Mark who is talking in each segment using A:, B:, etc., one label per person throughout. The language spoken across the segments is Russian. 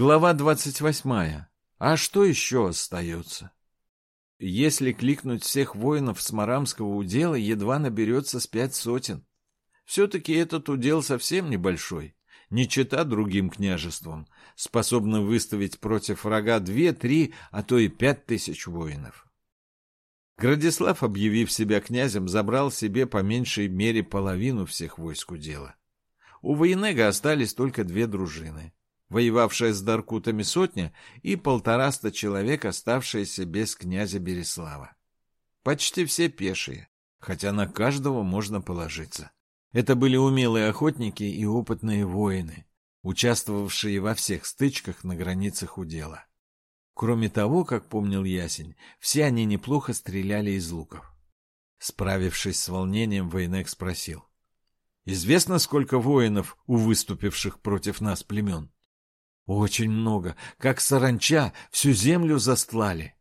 A: Глава двадцать восьмая. А что еще остается? Если кликнуть всех воинов Сморамского удела, едва наберется с пять сотен. Все-таки этот удел совсем небольшой, не чета другим княжествам, способным выставить против врага две-три, а то и пять тысяч воинов. Градислав, объявив себя князем, забрал себе по меньшей мере половину всех войск удела. У Военега остались только две дружины. Воевавшая с Даркутами сотня и полтораста человек, оставшиеся без князя Береслава. Почти все пешие, хотя на каждого можно положиться. Это были умелые охотники и опытные воины, участвовавшие во всех стычках на границах удела. Кроме того, как помнил Ясень, все они неплохо стреляли из луков. Справившись с волнением, Войнек спросил. «Известно, сколько воинов у выступивших против нас племен?» «Очень много. Как саранча, всю землю застлали».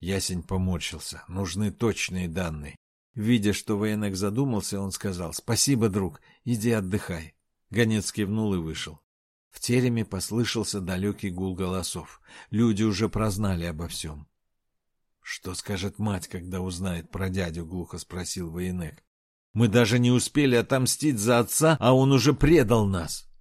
A: Ясень поморщился. Нужны точные данные. Видя, что Военек задумался, он сказал, «Спасибо, друг, иди отдыхай». Гонец кивнул и вышел. В тереме послышался далекий гул голосов. Люди уже прознали обо всем. — Что скажет мать, когда узнает про дядю? — глухо спросил Военек. — Мы даже не успели отомстить за отца, а он уже предал нас.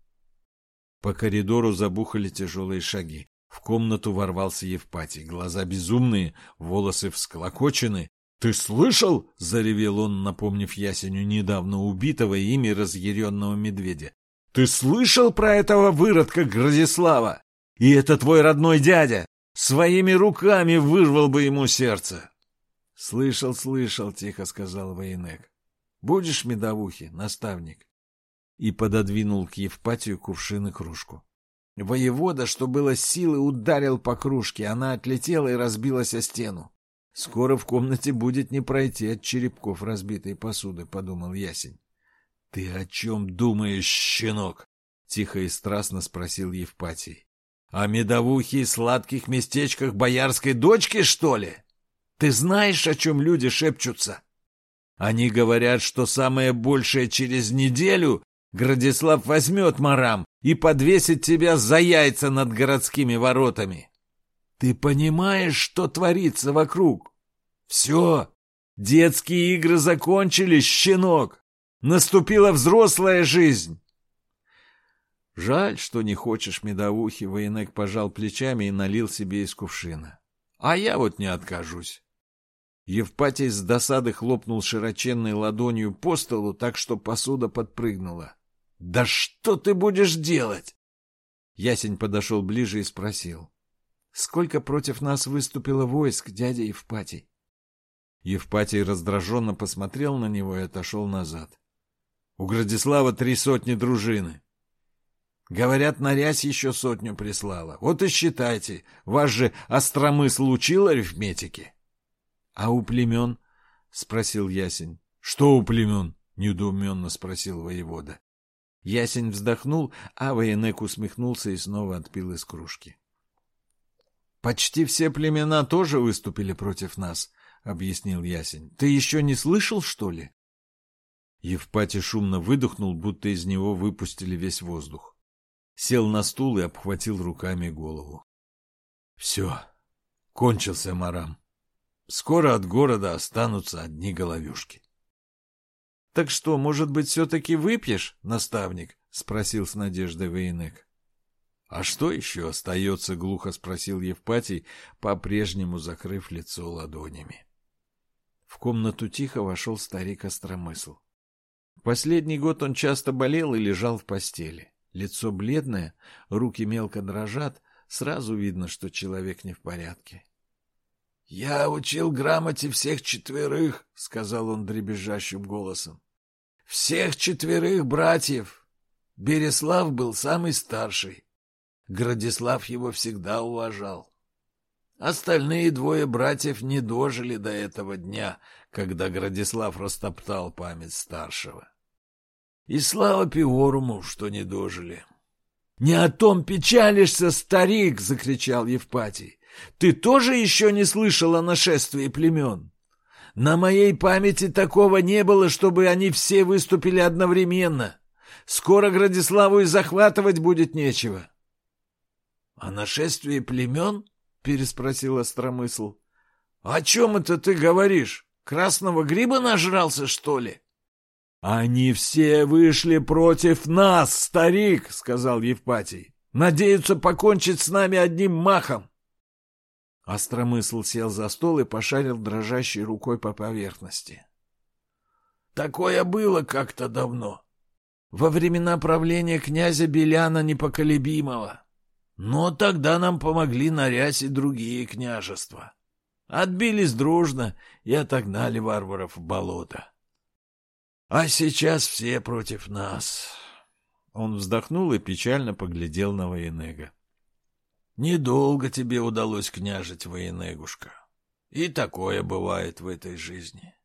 A: По коридору забухали тяжелые шаги. В комнату ворвался Евпатий. Глаза безумные, волосы всклокочены. «Ты слышал?» — заревел он, напомнив Ясеню недавно убитого ими разъяренного медведя. Ты слышал про этого выродка Градислава? И это твой родной дядя. Своими руками вырвал бы ему сердце. — Слышал, слышал, — тихо сказал Военек. — Будешь медовухи, наставник? И пододвинул к Евпатию кувшин и кружку. Воевода, что было силы, ударил по кружке. Она отлетела и разбилась о стену. Скоро в комнате будет не пройти от черепков разбитой посуды, — подумал Ясень. — Ты о чем думаешь, щенок? — тихо и страстно спросил Евпатий. — О медовухе и сладких местечках боярской дочки, что ли? Ты знаешь, о чем люди шепчутся? Они говорят, что самое большее через неделю Градислав возьмет Марам и подвесит тебя за яйца над городскими воротами. Ты понимаешь, что творится вокруг? Все, детские игры закончились, щенок. Наступила взрослая жизнь. Жаль, что не хочешь медовухи, военек пожал плечами и налил себе из кувшина. А я вот не откажусь. Евпатий с досады хлопнул широченной ладонью по столу, так что посуда подпрыгнула. — Да что ты будешь делать? Ясень подошел ближе и спросил. — Сколько против нас выступило войск, дядя Евпатий? Евпатий раздраженно посмотрел на него и отошел назад. У Градислава три сотни дружины. Говорят, Нарязь еще сотню прислала. Вот и считайте, вас же остромысл учил арифметики. — А у племен? — спросил Ясень. — Что у племен? — недоуменно спросил воевода. Ясень вздохнул, а военек усмехнулся и снова отпил из кружки. — Почти все племена тоже выступили против нас, — объяснил Ясень. — Ты еще не слышал, что ли? Евпатий шумно выдохнул, будто из него выпустили весь воздух. Сел на стул и обхватил руками голову. Все, кончился Марам. Скоро от города останутся одни головешки. — Так что, может быть, все-таки выпьешь, наставник? — спросил с надеждой Военек. — А что еще остается? — глухо спросил Евпатий, по-прежнему закрыв лицо ладонями. В комнату тихо вошел старик Остромысл. Последний год он часто болел и лежал в постели. Лицо бледное, руки мелко дрожат, сразу видно, что человек не в порядке. — Я учил грамоте всех четверых, — сказал он дребезжащим голосом. — Всех четверых братьев. Береслав был самый старший. Градислав его всегда уважал. Остальные двое братьев не дожили до этого дня, когда Градислав растоптал память старшего. И слава Пиоруму, что не дожили. — Не о том печалишься, старик! — закричал Евпатий. — Ты тоже еще не слышал о нашествии племен? На моей памяти такого не было, чтобы они все выступили одновременно. Скоро Градиславу и захватывать будет нечего. — О нашествии племен? — переспросил Остромысл. — О чем это ты говоришь? Красного гриба нажрался, что ли? — Они все вышли против нас, старик, — сказал Евпатий. — Надеются покончить с нами одним махом. Остромысл сел за стол и пошарил дрожащей рукой по поверхности. — Такое было как-то давно. Во времена правления князя Беляна Непоколебимого. Но тогда нам помогли нарясь и другие княжества. Отбились дружно и отогнали варваров в болото. А сейчас все против нас. Он вздохнул и печально поглядел на Военега. Недолго тебе удалось княжить, Военегушка. И такое бывает в этой жизни.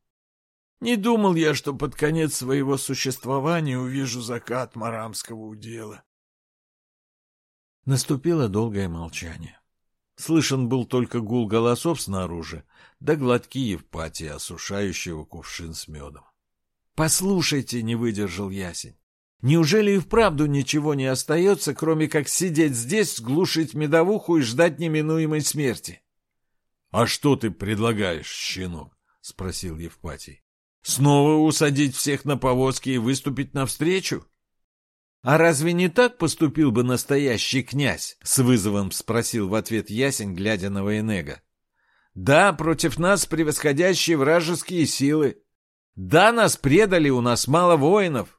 A: Не думал я, что под конец своего существования увижу закат Марамского удела. Наступило долгое молчание. Слышен был только гул голосов снаружи, да глотки Евпатия, осушающего кувшин с медом. «Послушайте», — не выдержал Ясень, — «неужели и вправду ничего не остается, кроме как сидеть здесь, глушить медовуху и ждать неминуемой смерти?» «А что ты предлагаешь, щенок?» — спросил Евпатий. «Снова усадить всех на повозки и выступить навстречу?» «А разве не так поступил бы настоящий князь?» — с вызовом спросил в ответ Ясень, глядя на Военега. «Да, против нас превосходящие вражеские силы. Да, нас предали, у нас мало воинов.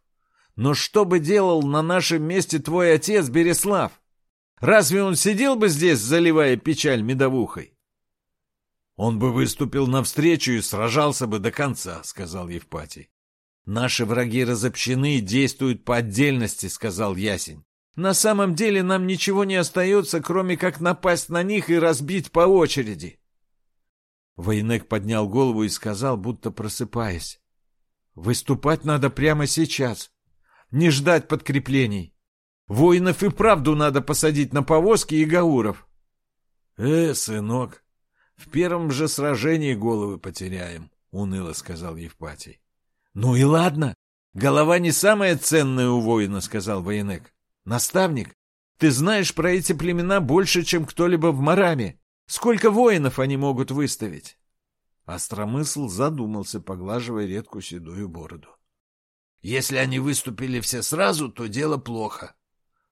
A: Но что бы делал на нашем месте твой отец Береслав? Разве он сидел бы здесь, заливая печаль медовухой?» «Он бы выступил навстречу и сражался бы до конца», — сказал Евпатий. «Наши враги разобщены и действуют по отдельности», — сказал Ясень. «На самом деле нам ничего не остается, кроме как напасть на них и разбить по очереди». Военек поднял голову и сказал, будто просыпаясь. «Выступать надо прямо сейчас. Не ждать подкреплений. Воинов и правду надо посадить на повозки и гауров». «Э, сынок, в первом же сражении головы потеряем», — уныло сказал Евпатий. «Ну и ладно. Голова не самая ценная у воина», — сказал военек. «Наставник, ты знаешь про эти племена больше, чем кто-либо в Мараме. Сколько воинов они могут выставить?» Остромысл задумался, поглаживая редкую седую бороду. «Если они выступили все сразу, то дело плохо.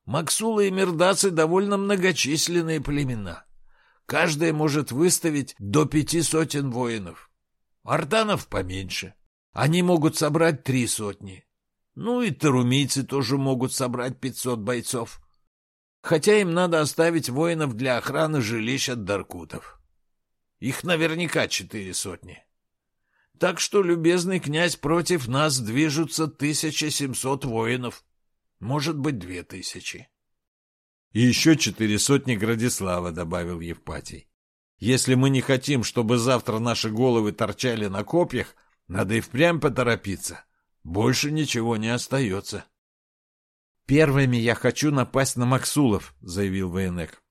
A: Максулы и Мирдацы довольно многочисленные племена. Каждая может выставить до пяти сотен воинов. Артанов поменьше. Они могут собрать три сотни. Ну и тарумийцы тоже могут собрать пятьсот бойцов. Хотя им надо оставить воинов для охраны жилищ от даркутов. Их наверняка четыре сотни. Так что, любезный князь, против нас движутся тысяча семьсот воинов. Может быть, две тысячи. И еще четыре сотни Градислава, добавил Евпатий. Если мы не хотим, чтобы завтра наши головы торчали на копьях, надо и впрямь поторопиться. Больше ничего не остается. «Первыми я хочу напасть на Максулов», — заявил Военек.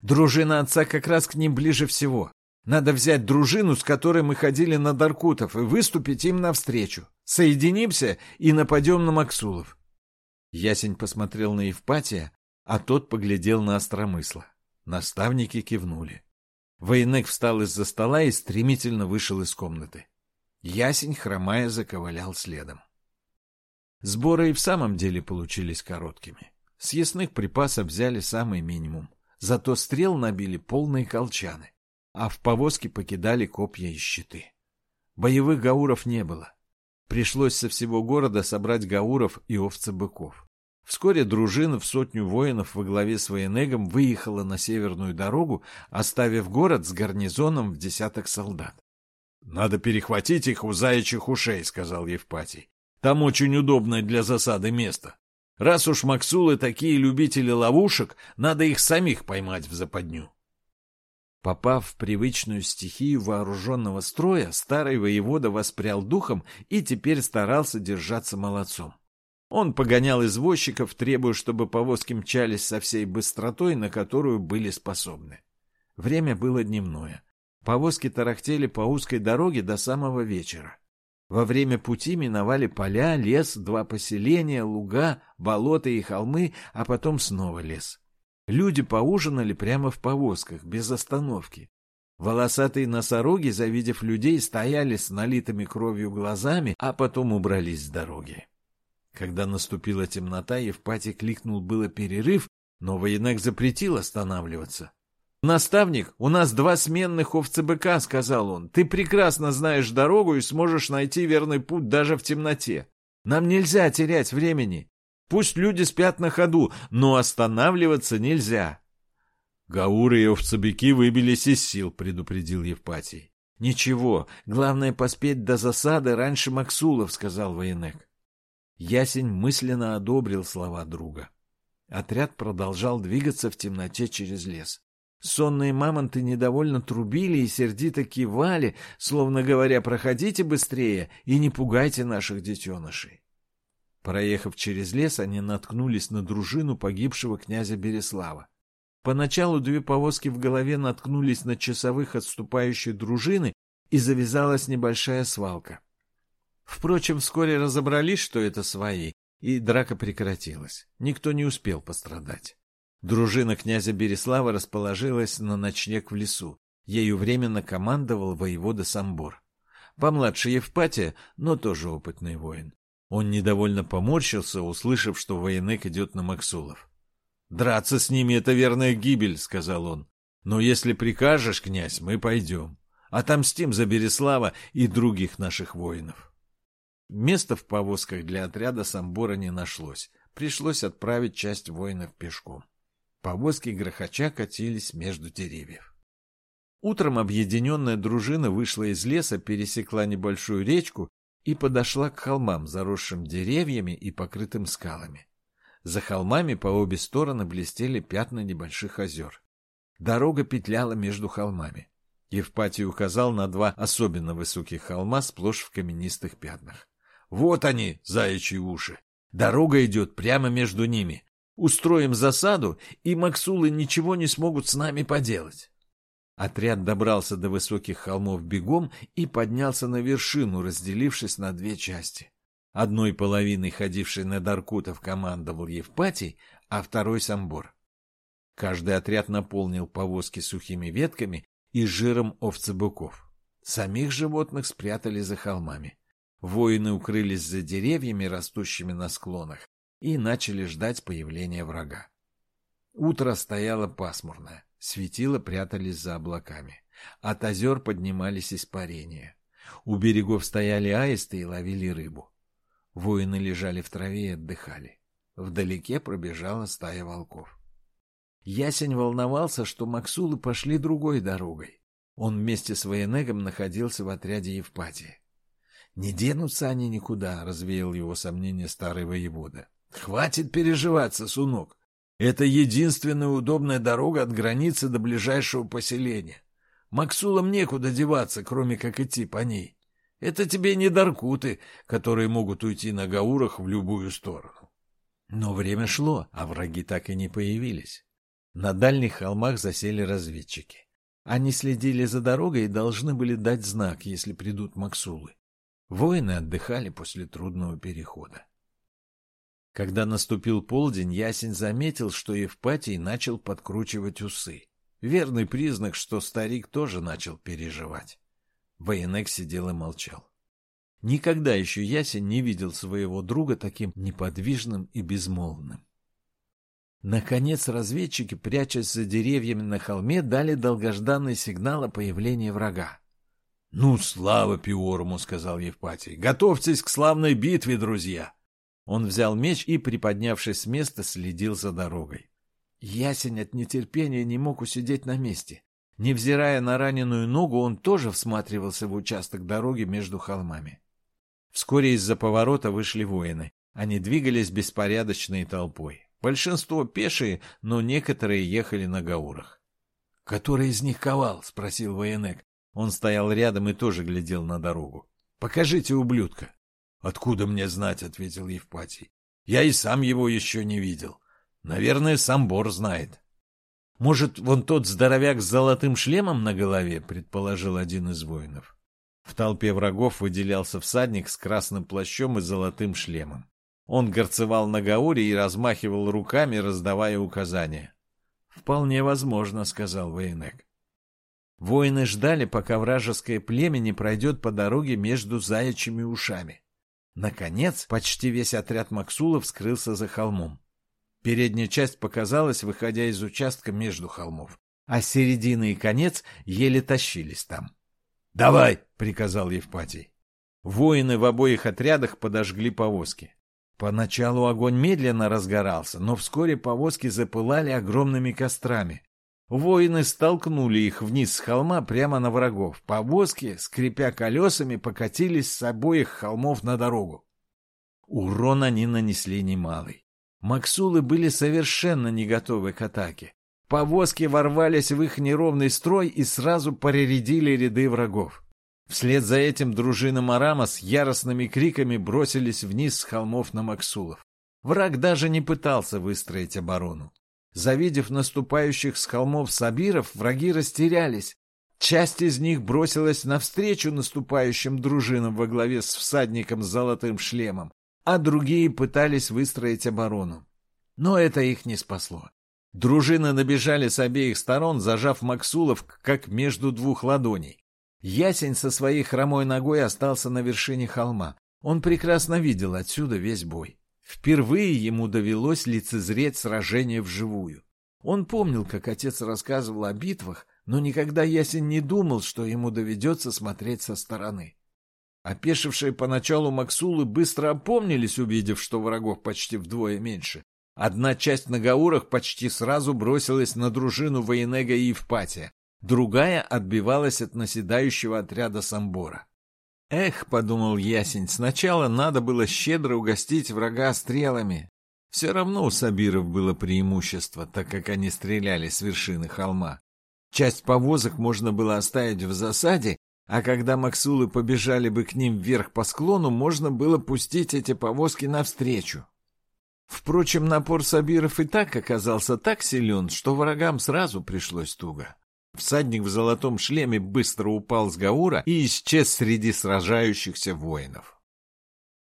A: «Дружина отца как раз к ним ближе всего. Надо взять дружину, с которой мы ходили на Даркутов, и выступить им навстречу. Соединимся и нападем на Максулов». Ясень посмотрел на Евпатия, а тот поглядел на Остромысла. Наставники кивнули. Военек встал из-за стола и стремительно вышел из комнаты. Ясень, хромая, заковылял следом. Сборы и в самом деле получились короткими. Съестных припасов взяли самый минимум. Зато стрел набили полные колчаны, а в повозке покидали копья и щиты. Боевых гауров не было. Пришлось со всего города собрать гауров и овцы-быков. Вскоре дружина в сотню воинов во главе с военегом выехала на северную дорогу, оставив город с гарнизоном в десяток солдат. «Надо перехватить их у заячьих ушей», — сказал Евпатий. «Там очень удобное для засады место. Раз уж Максулы такие любители ловушек, надо их самих поймать в западню». Попав в привычную стихию вооруженного строя, старый воевода воспрял духом и теперь старался держаться молодцом. Он погонял извозчиков, требуя, чтобы повозки мчались со всей быстротой, на которую были способны. Время было дневное. Повозки тарахтели по узкой дороге до самого вечера. Во время пути миновали поля, лес, два поселения, луга, болота и холмы, а потом снова лес. Люди поужинали прямо в повозках, без остановки. Волосатые носороги, завидев людей, стояли с налитыми кровью глазами, а потом убрались с дороги. Когда наступила темнота, Евпатий кликнул было перерыв, но военек запретил останавливаться. «Наставник, у нас два сменных овцебыка», — сказал он. «Ты прекрасно знаешь дорогу и сможешь найти верный путь даже в темноте. Нам нельзя терять времени. Пусть люди спят на ходу, но останавливаться нельзя. Гауры и овцебеки выбились из сил, предупредил Евпатий. Ничего, главное поспеть до засады раньше Максулов, сказал военек. Ясень мысленно одобрил слова друга. Отряд продолжал двигаться в темноте через лес. Сонные мамонты недовольно трубили и сердито кивали, словно говоря, проходите быстрее и не пугайте наших детенышей. Проехав через лес, они наткнулись на дружину погибшего князя Береслава. Поначалу две повозки в голове наткнулись на часовых отступающей дружины, и завязалась небольшая свалка. Впрочем, вскоре разобрались, что это свои, и драка прекратилась. Никто не успел пострадать. Дружина князя Береслава расположилась на ночлег в лесу. Ею временно командовал воевода Самбор. Помладше Евпатия, но тоже опытный воин. Он недовольно поморщился, услышав, что военек идет на Максулов. «Драться с ними — это верная гибель», — сказал он. «Но если прикажешь, князь, мы пойдем. Отомстим за Береслава и других наших воинов». Места в повозках для отряда Самбора не нашлось. Пришлось отправить часть воинов пешком. Повозки грохоча катились между деревьев. Утром объединенная дружина вышла из леса, пересекла небольшую речку и подошла к холмам, заросшим деревьями и покрытым скалами. За холмами по обе стороны блестели пятна небольших озер. Дорога петляла между холмами. Евпатий указал на два особенно высоких холма, сплошь в каменистых пятнах. «Вот они, заячьи уши! Дорога идет прямо между ними. Устроим засаду, и Максулы ничего не смогут с нами поделать». Отряд добрался до высоких холмов бегом и поднялся на вершину, разделившись на две части. Одной половиной ходивший на Даркутов командовал Евпатий, а второй — Самбор. Каждый отряд наполнил повозки сухими ветками и жиром овцебыков. Самих животных спрятали за холмами. Воины укрылись за деревьями, растущими на склонах, и начали ждать появления врага. Утро стояло пасмурное, светило прятались за облаками. От озер поднимались испарения. У берегов стояли аисты и ловили рыбу. Воины лежали в траве и отдыхали. Вдалеке пробежала стая волков. Ясень волновался, что Максулы пошли другой дорогой. Он вместе с военегом находился в отряде Евпатии. «Не денутся они никуда», — развеял его сомнение старый воевода. «Хватит переживаться, сунок. Это единственная удобная дорога от границы до ближайшего поселения. Максулам некуда деваться, кроме как идти по ней. Это тебе не даркуты, которые могут уйти на гаурах в любую сторону. Но время шло, а враги так и не появились. На дальних холмах засели разведчики. Они следили за дорогой и должны были дать знак, если придут Максулы. Воины отдыхали после трудного перехода. Когда наступил полдень, Ясень заметил, что Евпатий начал подкручивать усы. Верный признак, что старик тоже начал переживать. Военек сидел и молчал. Никогда еще Ясень не видел своего друга таким неподвижным и безмолвным. Наконец разведчики, прячась за деревьями на холме, дали долгожданный сигнал о появлении врага. — Ну, слава Пиорму, — сказал Евпатий. — Готовьтесь к славной битве, друзья! Он взял меч и, приподнявшись с места, следил за дорогой. Ясень от нетерпения не мог усидеть на месте. Невзирая на раненую ногу, он тоже всматривался в участок дороги между холмами. Вскоре из-за поворота вышли воины. Они двигались беспорядочной толпой. Большинство пешие, но некоторые ехали на гаурах. — Который из них ковал? — спросил военек. Он стоял рядом и тоже глядел на дорогу. — Покажите ублюдка. — Откуда мне знать? — ответил Евпатий. — Я и сам его еще не видел. Наверное, сам Бор знает. «Может, вон тот здоровяк с золотым шлемом на голове?» — предположил один из воинов. В толпе врагов выделялся всадник с красным плащом и золотым шлемом. Он горцевал на гауре и размахивал руками, раздавая указания. Вполне возможно, сказал Вейнек. Воины ждали, пока вражеское племя не пройдет по дороге между заячьими ушами. Наконец, почти весь отряд Максулов скрылся за холмом. Передняя часть показалась, выходя из участка между холмов, а середина и конец еле тащились там. «Давай!» — приказал Евпатий. Воины в обоих отрядах подожгли повозки. Поначалу огонь медленно разгорался, но вскоре повозки запылали огромными кострами. Воины столкнули их вниз с холма прямо на врагов. Повозки, скрипя колесами, покатились с обоих холмов на дорогу. Урон они нанесли немалый. Максулы были совершенно не готовы к атаке. Повозки ворвались в их неровный строй и сразу перередили ряды врагов. Вслед за этим дружина Марама с яростными криками бросились вниз с холмов на Максулов. Враг даже не пытался выстроить оборону. Завидев наступающих с холмов сабиров, враги растерялись. Часть из них бросилась навстречу наступающим дружинам во главе с всадником с золотым шлемом, а другие пытались выстроить оборону. Но это их не спасло. Дружины набежали с обеих сторон, зажав Максулов как между двух ладоней. Ясень со своей хромой ногой остался на вершине холма. Он прекрасно видел отсюда весь бой. Впервые ему довелось лицезреть сражение вживую. Он помнил, как отец рассказывал о битвах, но никогда Ясень не думал, что ему доведется смотреть со стороны. Опешившие поначалу Максулы быстро опомнились, увидев, что врагов почти вдвое меньше. Одна часть на гаурах почти сразу бросилась на дружину Военега и Евпатия, другая отбивалась от наседающего отряда Самбора. Эх, подумал Ясень, сначала надо было щедро угостить врага стрелами. Все равно у сабиров было преимущество, так как они стреляли с вершины холма. Часть повозок можно было оставить в засаде, а когда Максулы побежали бы к ним вверх по склону, можно было пустить эти повозки навстречу. Впрочем, напор сабиров и так оказался так силен, что врагам сразу пришлось туго. Всадник в золотом шлеме быстро упал с Гаура и исчез среди сражающихся воинов.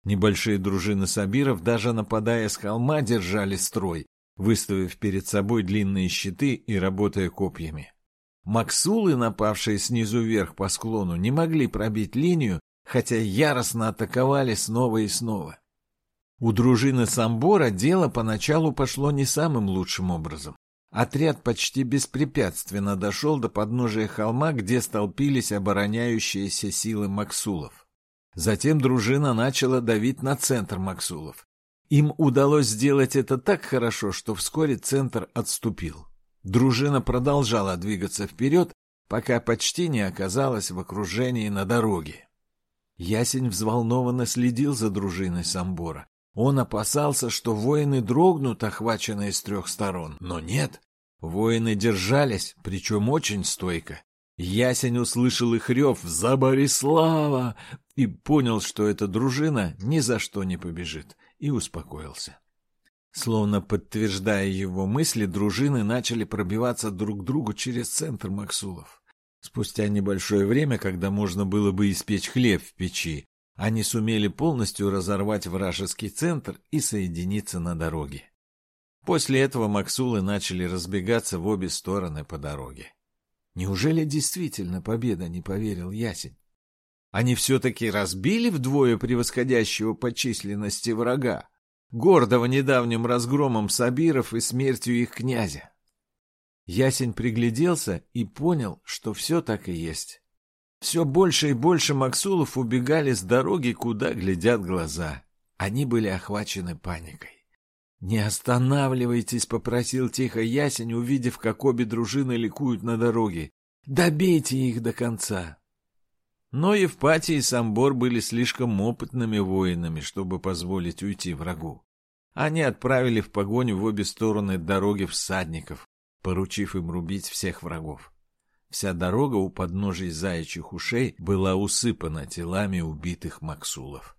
A: Небольшие дружины сабиров, даже нападая с холма, держали строй, выставив перед собой длинные щиты и работая копьями. Максулы, напавшие снизу вверх по склону, не могли пробить линию, хотя яростно атаковали снова и снова. У дружины Самбора дело поначалу пошло не самым лучшим образом. Отряд почти беспрепятственно дошел до подножия холма, где столпились обороняющиеся силы Максулов. Затем дружина начала давить на центр Максулов. Им удалось сделать это так хорошо, что вскоре центр отступил. Дружина продолжала двигаться вперед, пока почти не оказалась в окружении на дороге. Ясень взволнованно следил за дружиной Самбора. Он опасался, что воины дрогнут, охваченные с трех сторон. Но нет. Воины держались, причем очень стойко. Ясень услышал их рев «За Борислава!» и понял, что эта дружина ни за что не побежит, и успокоился. Словно подтверждая его мысли, дружины начали пробиваться друг к другу через центр Максулов. Спустя небольшое время, когда можно было бы испечь хлеб в печи, они сумели полностью разорвать вражеский центр и соединиться на дороге. После этого Максулы начали разбегаться в обе стороны по дороге. Неужели действительно победа, не поверил Ясень? Они все-таки разбили вдвое превосходящего по численности врага, гордого недавним разгромом Сабиров и смертью их князя. Ясень пригляделся и понял, что все так и есть. Все больше и больше Максулов убегали с дороги, куда глядят глаза. Они были охвачены паникой. «Не останавливайтесь», — попросил тихо Ясень, увидев, как обе дружины ликуют на дороге. «Добейте их до конца». Но Евпатий и Самбор были слишком опытными воинами, чтобы позволить уйти врагу. Они отправили в погоню в обе стороны дороги всадников, поручив им рубить всех врагов. Вся дорога у подножий заячьих ушей была усыпана телами убитых Максулов.